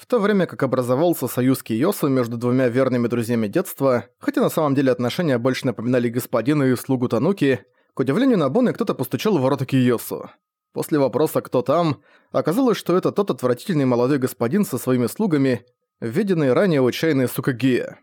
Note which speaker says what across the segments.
Speaker 1: В то время как образовался союз Киосу между двумя верными друзьями детства, хотя на самом деле отношения больше напоминали господина и слугу Тануки, к удивлению Набуны кто-то постучал в ворота Киосу. После вопроса «кто там?», оказалось, что это тот отвратительный молодой господин со своими слугами, виденный ранее у чайной Сукагия.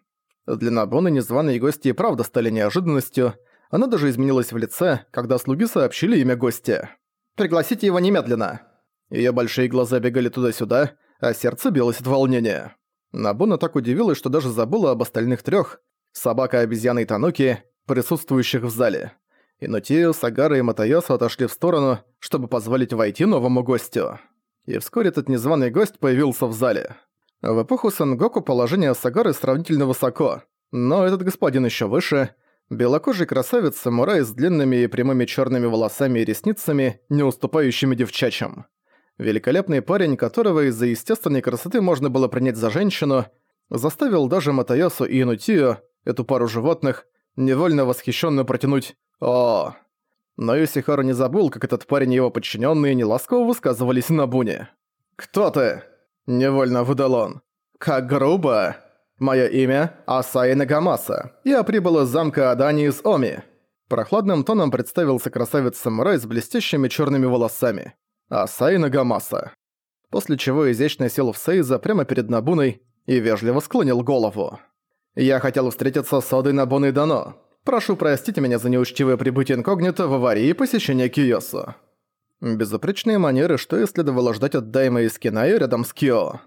Speaker 1: Для Набуны незваные гости и правда стали неожиданностью, она даже изменилась в лице, когда слуги сообщили имя гостя. «Пригласите его немедленно!» Её большие глаза бегали туда-сюда, а сердце билось от волнения. Набуна так удивилась, что даже забыла об остальных трёх – собака, обезьяна и Тануки, присутствующих в зале. Инутио, Сагара и Матаясу отошли в сторону, чтобы позволить войти новому гостю. И вскоре этот незваный гость появился в зале. В эпоху Сенгоку положение Сагары сравнительно высоко, но этот господин ещё выше – Белокожий красавец-самурай с длинными и прямыми черными волосами и ресницами, не уступающими девчачьим. Великолепный парень, которого из-за естественной красоты можно было принять за женщину, заставил даже Матаясу и Инутио, эту пару животных, невольно восхищенно протянуть «О!». Но Юсихару не забыл, как этот парень и его подчиненные неласково высказывались на буне. «Кто ты?» – невольно выдал он. «Как грубо!» Мое имя Асаи Нагамаса. Я прибыл из замка Адани из Оми». Прохладным тоном представился красавец-самурай с блестящими черными волосами. Асаи Нагамаса. После чего изящно сел в Сейза прямо перед Набуной и вежливо склонил голову. «Я хотел встретиться с Одой Набуной Дано. Прошу простить меня за неучтивое прибытие инкогнито в аварии и посещение Киосу». Безупречные манеры, что и следовало ждать от Дайма из Кинаю рядом с Кио.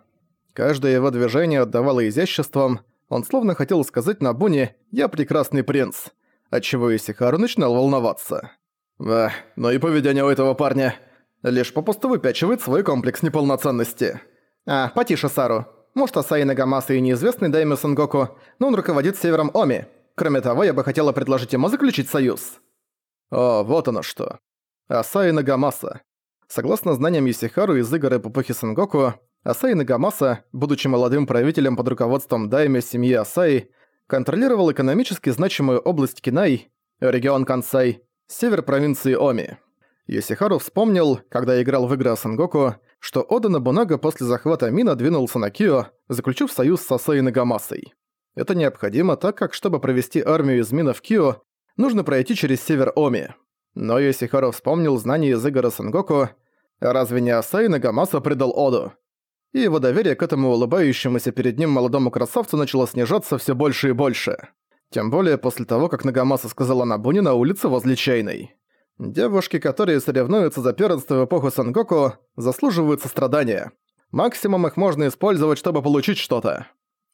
Speaker 1: Каждое его движение отдавало изяществом, он словно хотел сказать Набуне «Я прекрасный принц», отчего Исихару начинал волноваться. «Эх, но и поведение у этого парня лишь попусту выпячивает свой комплекс неполноценности». «А, потише, Сару. Может, Асаи Нагамаса и неизвестный Дайме Сангоку, но он руководит Севером Оми. Кроме того, я бы хотела предложить ему заключить союз». О, вот оно что. Асаи Нагамаса. Согласно знаниям Исихару из игр эпохи Сангоку, Асаи Нагамаса, будучи молодым правителем под руководством Дайме семьи Асаи, контролировал экономически значимую область Кинай, регион Кансай, север провинции Оми. Йосихару вспомнил, когда играл в игры Сангоку, что Ода Набунага после захвата Мина двинулся на Кио, заключив союз с Асаи Нагамасой. Это необходимо, так как, чтобы провести армию из Мина в Кио, нужно пройти через север Оми. Но Йосихару вспомнил знания из игр о Сангоку, разве не Асаи Нагамаса предал Оду? и его доверие к этому улыбающемуся перед ним молодому красавцу начало снижаться все больше и больше. Тем более после того, как Нагамаса сказала Набуне на улице возле чайной. Девушки, которые соревнуются за первенство в эпоху Сангоку, заслуживают сострадания. Максимум их можно использовать, чтобы получить что-то.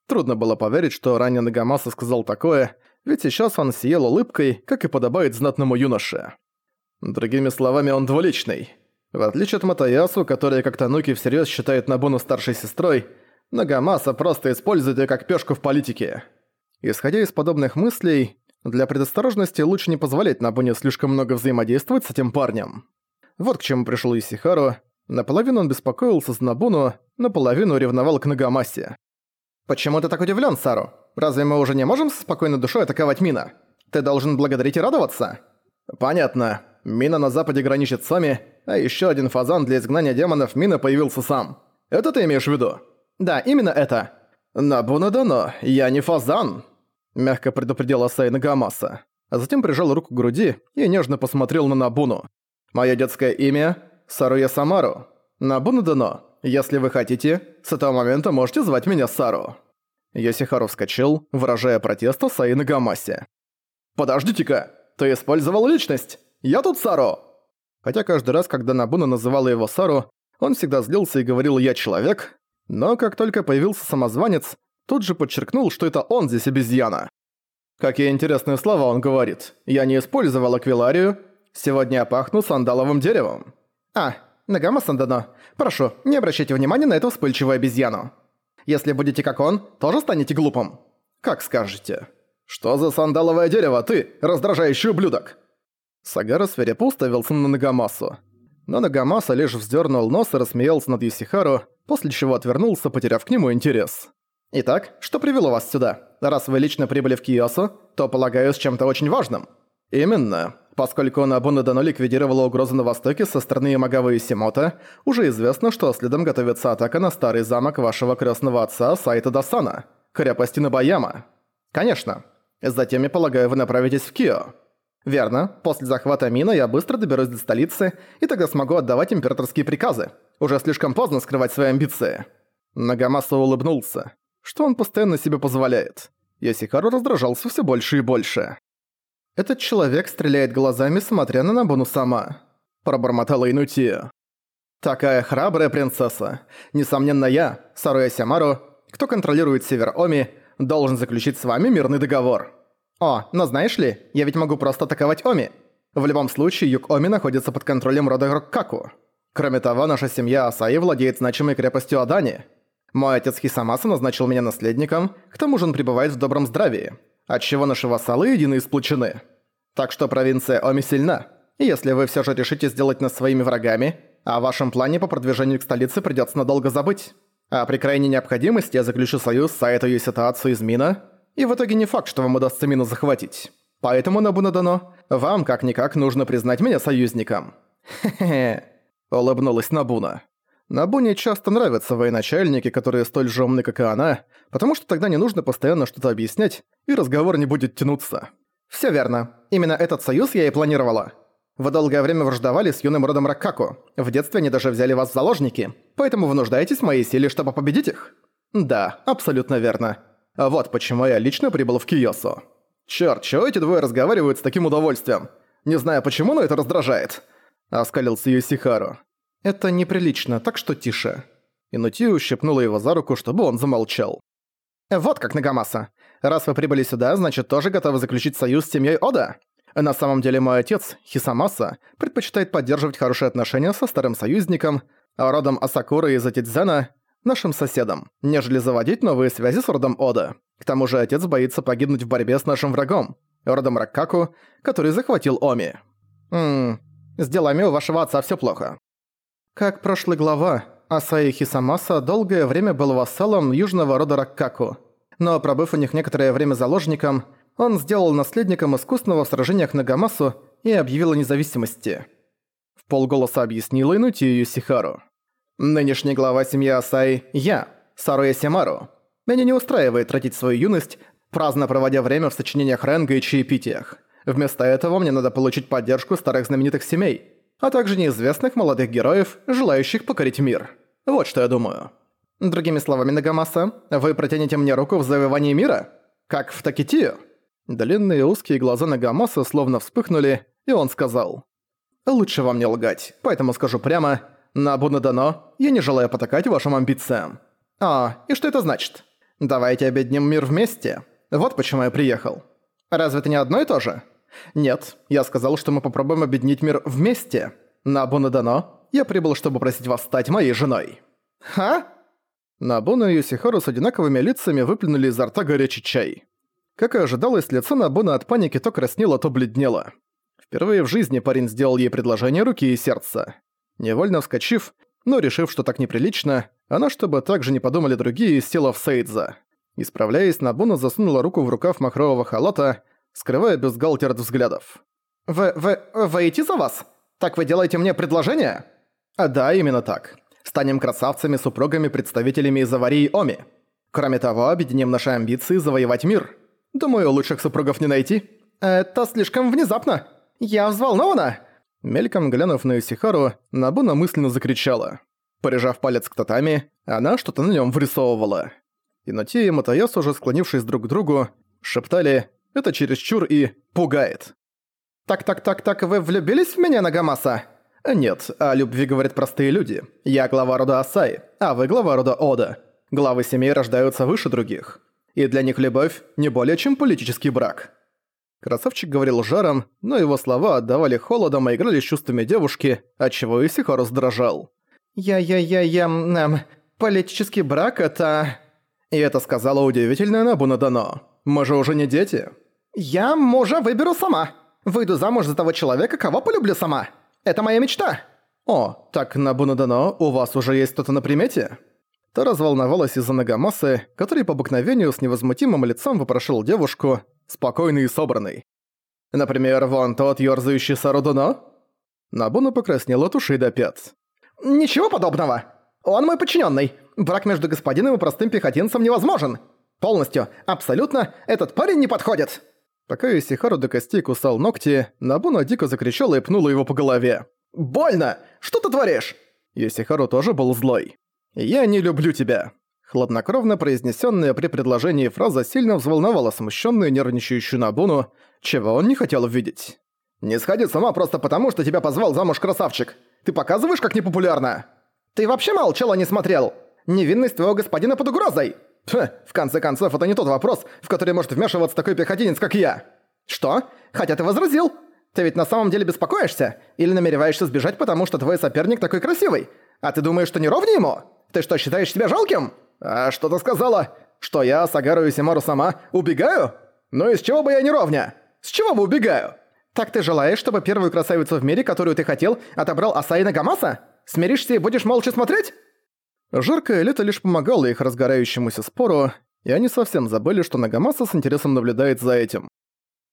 Speaker 1: Трудно было поверить, что ранее Нагамаса сказал такое, ведь сейчас он сиял улыбкой, как и подобает знатному юноше. Другими словами, он двуличный. В отличие от Матаясу, который как Тануки всерьез считает Набуну старшей сестрой, Нагамаса просто использует ее как пешку в политике. Исходя из подобных мыслей, для предосторожности лучше не позволять Набуне слишком много взаимодействовать с этим парнем. Вот к чему пришел Исихару. Наполовину он беспокоился за Набуну, наполовину ревновал к Нагамасе. «Почему ты так удивлен, Сару? Разве мы уже не можем со спокойной душой атаковать Мина? Ты должен благодарить и радоваться?» «Понятно. Мина на западе граничит с Оми, а еще один фазан для изгнания демонов Мина появился сам. Это ты имеешь в виду? Да, именно это. Набуна дано, я не фазан, мягко предупредила Сайна Гамаса. А затем прижал руку к груди и нежно посмотрел на Набуну. Мое детское имя – Саруя Самару. Набуна дано. Если вы хотите, с этого момента можете звать меня Сару. Йосихару вскочил, выражая протест о Саине Гамасе. «Подождите-ка, ты использовал личность!» «Я тут Саро!» Хотя каждый раз, когда Набуна называла его Сару, он всегда злился и говорил «я человек», но как только появился самозванец, тут же подчеркнул, что это он здесь обезьяна. Какие интересные слова он говорит. Я не использовал аквиларию. Сегодня я пахну сандаловым деревом. А, Нагама Сандано, прошу, не обращайте внимания на эту вспыльчивую обезьяну. Если будете как он, тоже станете глупым. Как скажете. Что за сандаловое дерево ты, раздражающий ублюдок? Сагара свирепо уставился на Нагамасу. Но Нагамаса лишь вздернул нос и рассмеялся над Юсихару, после чего отвернулся, потеряв к нему интерес. «Итак, что привело вас сюда? Раз вы лично прибыли в Киосу, то, полагаю, с чем-то очень важным». «Именно. Поскольку Набуна Дано ликвидировала угрозу на востоке со стороны Ямагавы и Симота, уже известно, что следом готовится атака на старый замок вашего крестного отца Сайта Дасана, крепости Набаяма. Конечно. Затем, я полагаю, вы направитесь в Кио. Верно. После захвата Мина я быстро доберусь до столицы, и тогда смогу отдавать императорские приказы. Уже слишком поздно скрывать свои амбиции. Нагамаса улыбнулся. Что он постоянно себе позволяет? Ясихару раздражался все больше и больше. «Этот человек стреляет глазами, смотря на Набуну сама», – пробормотала Инутия. «Такая храбрая принцесса. Несомненно, я, Саруя Сямару, кто контролирует Север Оми, должен заключить с вами мирный договор. О, но знаешь ли, я ведь могу просто атаковать Оми. В любом случае, юг Оми находится под контролем рода Роккаку. Кроме того, наша семья Асаи владеет значимой крепостью Адани. Мой отец Хисамаса назначил меня наследником, к тому же он пребывает в добром здравии отчего наши вассалы едины и сплочены. Так что провинция Оми сильна, и если вы все же решите сделать нас своими врагами, о вашем плане по продвижению к столице придется надолго забыть. А при крайней необходимости я заключу союз с Саэто Юситаацу из Мина, и в итоге не факт, что вам удастся Мину захватить. Поэтому, Набунадано, вам как-никак нужно признать меня союзником. Хе-хе, улыбнулась Набуна. Набуне часто нравятся военачальники, которые столь же умны, как и она, потому что тогда не нужно постоянно что-то объяснять, и разговор не будет тянуться. Всё верно. Именно этот союз я и планировала. Вы долгое время враждовали с юным родом Ракаку. В детстве они даже взяли вас в заложники, поэтому вы нуждаетесь в моей силе, чтобы победить их? Да, абсолютно верно. Вот почему я лично прибыл в Киосу. Чёрт, чего эти двое разговаривают с таким удовольствием? Не знаю почему, но это раздражает. Оскалился Юсихару. «Это неприлично, так что тише». Инути ущипнула его за руку, чтобы он замолчал. «Вот как, Нагамаса. Раз вы прибыли сюда, значит, тоже готовы заключить союз с семьей Ода? На самом деле мой отец, Хисамаса, предпочитает поддерживать хорошие отношения со старым союзником, родом Асакуры из Атидзена, нашим соседом, нежели заводить новые связи с родом Ода. К тому же отец боится погибнуть в борьбе с нашим врагом, родом Ракаку, который захватил Оми. Ммм, с делами у вашего отца все плохо. Как прошлый глава, Асаи Хисамаса долгое время был вассалом южного рода Раккаку, но пробыв у них некоторое время заложником, он сделал наследником искусного в сражениях на Гамасу и объявил о независимости. В полголоса объяснила Инути Юсихару. «Нынешний глава семьи Асаи – я, Саруя Симару. Меня не устраивает тратить свою юность, праздно проводя время в сочинениях Ренга и чаепитиях. Вместо этого мне надо получить поддержку старых знаменитых семей – а также неизвестных молодых героев, желающих покорить мир. Вот что я думаю. Другими словами, Нагамаса, вы протянете мне руку в завоевании мира? Как в Такитию?» Длинные узкие глаза Нагамаса словно вспыхнули, и он сказал. «Лучше вам не лгать, поэтому скажу прямо, на Бунадано я не желаю потакать вашим амбициям». «А, и что это значит? Давайте обеднем мир вместе. Вот почему я приехал. Разве это не одно и то же?» «Нет, я сказал, что мы попробуем объединить мир вместе. На Бонадано я прибыл, чтобы просить вас стать моей женой». «Ха?» Набуна и Юсихару с одинаковыми лицами выплюнули изо рта горячий чай. Как и ожидалось, лицо Набуна от паники то краснело, то бледнело. Впервые в жизни парень сделал ей предложение руки и сердца. Невольно вскочив, но решив, что так неприлично, она, чтобы так же не подумали другие, села в Сейдза. Исправляясь, Набуна засунула руку в рукав махрового халата, скрывая бюстгальтер от взглядов. «Вы... вы... выйти за вас? Так вы делаете мне предложение?» а, «Да, именно так. Станем красавцами, супругами, представителями из аварии Оми. Кроме того, объединим наши амбиции завоевать мир. Думаю, лучших супругов не найти». «Это слишком внезапно. Я взволнована!» Мельком глянув на Исихару, Набуна мысленно закричала. Прижав палец к татами, она что-то на нем вырисовывала. Инути и Матаяс, уже склонившись друг к другу, шептали это чересчур и пугает. «Так-так-так-так, вы влюбились в меня, Нагамаса?» «Нет, о любви говорят простые люди. Я глава рода Асай, а вы глава рода Ода. Главы семей рождаются выше других. И для них любовь не более чем политический брак». Красавчик говорил жаром, но его слова отдавали холодом и играли с чувствами девушки, отчего Исихо раздражал. «Я-я-я-я... Эм, политический брак — это...» И это сказала удивительная Набуна Дано. «Мы же уже не дети». «Я мужа выберу сама. Выйду замуж за того человека, кого полюблю сама. Это моя мечта». «О, так на Бунадано у вас уже есть кто-то на примете?» Та разволновалась из-за Нагамасы, который по обыкновению с невозмутимым лицом вопрошил девушку, спокойный и собранный. Например, вон тот ёрзающий Сарудуно?» Набуна покраснел от ушей до пят.
Speaker 2: «Ничего подобного! Он мой подчиненный. Брак между господином и простым пехотинцем невозможен! Полностью, абсолютно, этот парень не подходит!»
Speaker 1: Пока Исихару до костей кусал ногти, Набуна дико закричала и пнула его по голове.
Speaker 2: «Больно! Что ты творишь?»
Speaker 1: Исихару тоже был злой. «Я не люблю тебя». Хладнокровно произнесенная при предложении фраза сильно взволновала смущенную нервничающую Набуну, чего он не хотел видеть.
Speaker 2: «Не сходи сама просто потому, что тебя позвал замуж красавчик. Ты показываешь, как непопулярно? Ты вообще молчал, а не смотрел? Невинность твоего господина под угрозой!» Фу, в конце концов, это не тот вопрос, в который может вмешиваться такой пехотинец, как я. Что? Хотя ты возразил. Ты ведь на самом деле беспокоишься? Или намереваешься сбежать, потому что твой соперник такой красивый? А ты думаешь, что не ровнее ему? Ты что, считаешь себя жалким? А что ты сказала? Что я, Сагару и Симару сама, убегаю? Ну из чего бы я не ровня? С чего бы убегаю? Так ты желаешь, чтобы первую красавицу в мире, которую ты хотел, отобрал Асаина Гамаса? Смиришься и будешь молча смотреть?
Speaker 1: Жаркое лето лишь помогало их разгорающемуся спору, и они совсем забыли, что Нагамаса с интересом наблюдает за этим.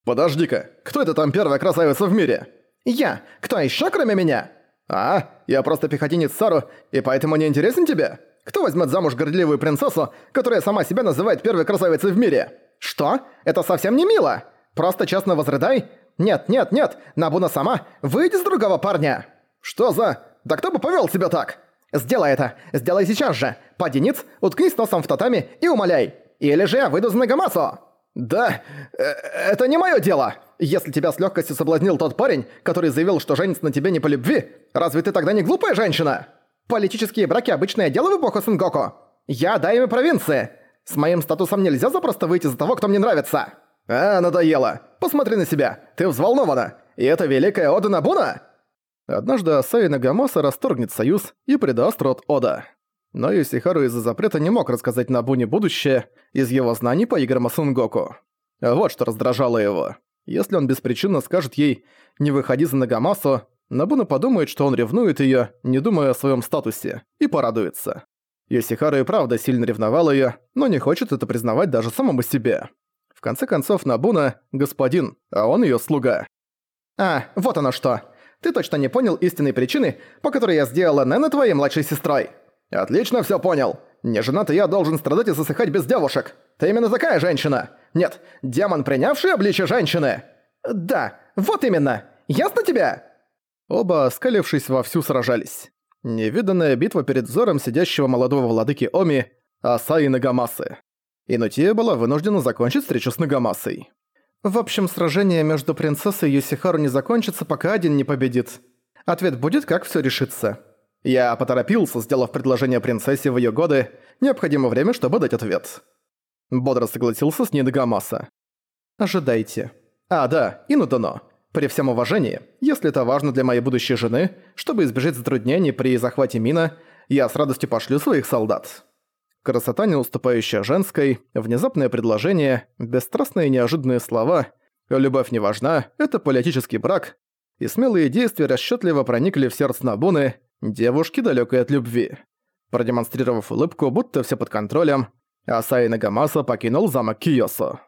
Speaker 1: «Подожди-ка, кто это там первая красавица в мире?»
Speaker 2: «Я! Кто еще, кроме меня?»
Speaker 1: «А, я просто пехотинец Сару, и поэтому не интересен тебе? Кто возьмет замуж горделивую принцессу, которая сама себя называет первой красавицей в мире?»
Speaker 2: «Что? Это совсем не мило! Просто честно возрыдай! Нет, нет, нет, Набуна сама, выйди с другого парня!»
Speaker 1: «Что за... Да кто бы повел себя так?»
Speaker 2: Сделай это! Сделай сейчас же! Пади уткнись носом в татами и умоляй! Или же я выйду за Нагамасу!»
Speaker 1: «Да, э, это не мое дело! Если тебя с легкостью соблазнил тот парень, который заявил, что женится на тебе не по любви, разве ты тогда не глупая женщина?»
Speaker 2: «Политические браки – обычное дело в эпоху Сенгоку. Я дайме провинции. С моим статусом нельзя запросто выйти за того, кто мне нравится!»
Speaker 1: «А, надоело! Посмотри на себя! Ты взволнована! И это великая Ода Набуна?» Однажды Асаи Нагамаса расторгнет союз и предаст род Ода. Но Юсихару из-за запрета не мог рассказать Набуне будущее из его знаний по играм Асунгоку. Вот что раздражало его. Если он беспричинно скажет ей «не выходи за Нагамасу», Набуна подумает, что он ревнует её, не думая о своем статусе, и порадуется. Йосихару и правда сильно ревновал её, но не хочет это признавать даже самому себе. В конце концов, Набуна – господин, а он её слуга.
Speaker 2: «А, вот оно что!» Ты точно не понял истинной причины, по которой я сделала Нэна твоей младшей сестрой.
Speaker 1: Отлично все понял. Не женатый я должен страдать и засыхать без девушек. Ты именно такая женщина. Нет, демон, принявший обличие женщины.
Speaker 2: Да, вот именно. Ясно тебе?
Speaker 1: Оба, скалившись вовсю, сражались. Невиданная битва перед взором сидящего молодого владыки Оми, Аса и Нагамасы. Инутия была вынуждена закончить встречу с Нагамасой.
Speaker 2: В общем, сражение между принцессой и Юсихару не закончится, пока один не победит. Ответ будет, как все решится.
Speaker 1: Я поторопился, сделав предложение принцессе в ее годы. Необходимо время, чтобы дать ответ. Бодро согласился с ней Нагамаса.
Speaker 2: Ожидайте.
Speaker 1: А, да, Инудано. При всем уважении, если это важно для моей будущей жены, чтобы избежать затруднений при захвате мина, я с радостью пошлю своих солдат. Красота, не уступающая женской, внезапное предложение, бесстрастные неожиданные слова, любовь не важна, это политический брак, и смелые действия расчетливо проникли в сердце Набуны, девушки далекой от любви. Продемонстрировав улыбку, будто все под контролем, Асаи Нагамаса покинул замок Киосо.